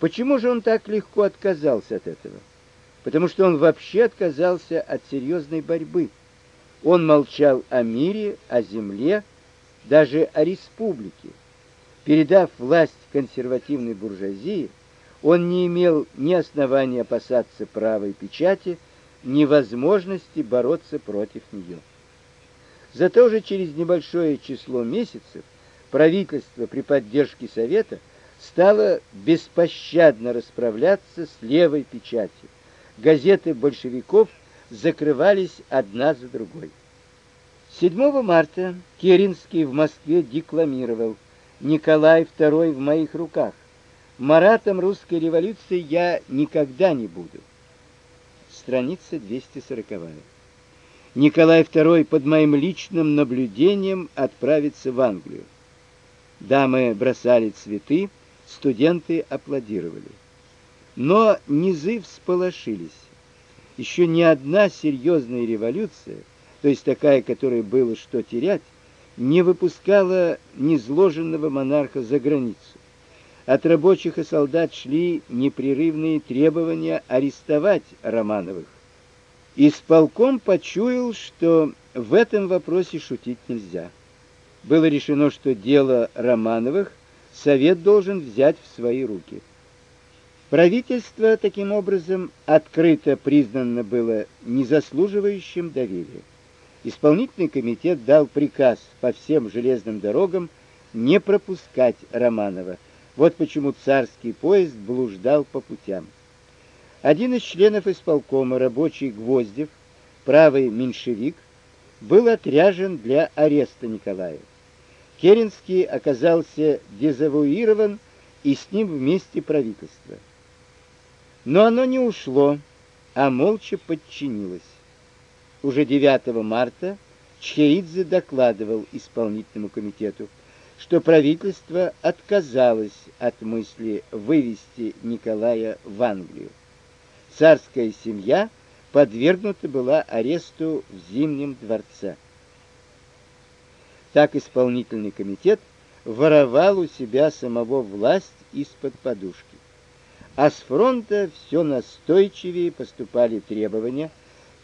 Почему же он так легко отказался от этого? Потому что он вообще отказался от серьезной борьбы. Он молчал о мире, о земле, даже о республике. Передав власть консервативной буржуазии, он не имел ни основания опасаться правой печати, ни возможности бороться против нее. Зато уже через небольшое число месяцев правительство при поддержке Совета стало беспощадно расправляться с левой печатью. Газеты большевиков закрывались одна за другой. 7 марта Керенский в Москве декламировал «Николай II в моих руках. Маратом русской революции я никогда не буду». Страница 240. Николай II под моим личным наблюдением отправится в Англию. Дамы бросали цветы, студенты аплодировали. Но низы всполошились. Еще ни одна серьезная революция, то есть такая, которой было что терять, не выпускала низложенного монарха за границу. От рабочих и солдат шли непрерывные требования арестовать Романовых. Исполком почуял, что в этом вопросе шутить нельзя. Было решено, что дело Романовых совет должен взять в свои руки. Правительство таким образом открыто признано было незаслуживающим доверия. Исполнительный комитет дал приказ по всем железным дорогам не пропускать Романова. Вот почему царский поезд блуждал по путям. Один из членов исполкома, рабочий Гвоздев, правый меньшевик, был отряжен для ареста Николая. Керенский оказался дезавуирован и с ним вместе правительство. Но оно не ушло, а молча подчинилось. Уже 9 марта Чхеидзе докладывал исполнительному комитету, что правительство отказалось от мысли вывести Николая в Англию. Царская семья подвергнута была аресту в Зимнем дворце. Так исполнительный комитет воровал у себя самого власть из-под подушки. А с фронта все настойчивее поступали требования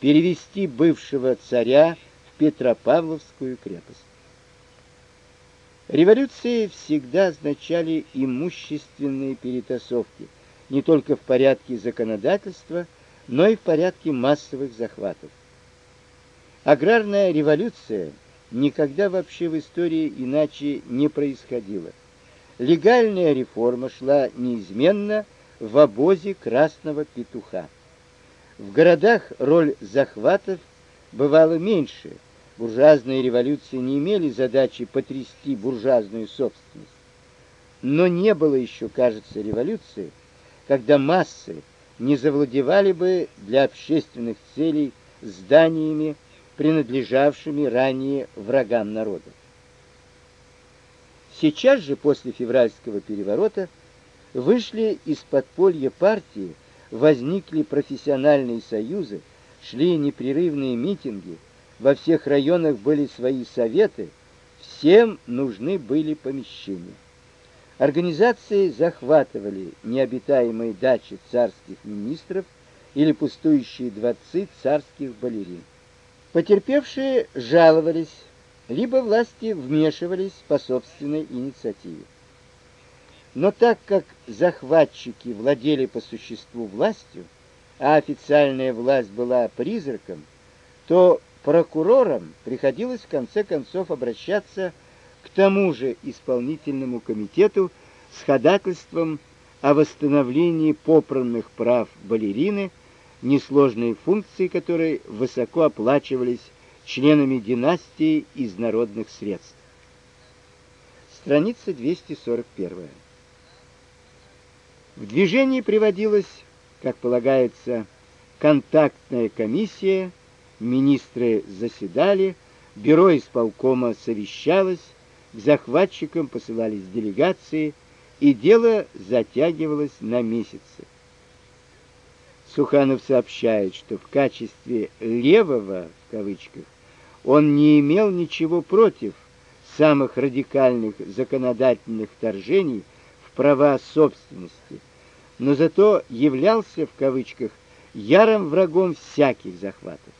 перевести бывшего царя в Петропавловскую крепость. Революции всегда означали имущественные перетасовки, не только в порядке законодательства, но и в порядке массовых захватов. Аграрная революция – никогда вообще в истории иначе не происходило. Легальная реформа шла неизменно в обозе красного петуха. В городах роль захватов бывала меньше. Буржуазные революции не имели задачи потрясти буржуазную собственность. Но не было еще, кажется, революции, когда массы не завладевали бы для общественных целей зданиями, принадлежавшими ранее врагам народа. Сейчас же, после февральского переворота, вышли из подполья партии, возникли профессиональные союзы, шли непрерывные митинги, во всех районах были свои советы, всем нужны были помещения. Организации захватывали необитаемые дачи царских министров или пустующие дворцы царских балерин. Потерпевшие жаловались, либо власти вмешивались по собственной инициативе. Но так как захватчики владели по существу властью, а официальная власть была призраком, то прокурорам приходилось в конце концов обращаться к тому же исполнительному комитету с ходатайством о восстановлении попранных прав балерины несложные функции которые высоко оплачивались членами династии из народных средств. Страница 241. В движении приводилась, как полагается, контактная комиссия, министры заседали, бюро исполкома совещалось, к захватчикам посылались делегации, и дело затягивалось на месяцы. Суханов сообщает, что в качестве «левого» в кавычках он не имел ничего против самых радикальных законодательных вторжений в права собственности, но зато являлся в кавычках ярым врагом всяких захватов.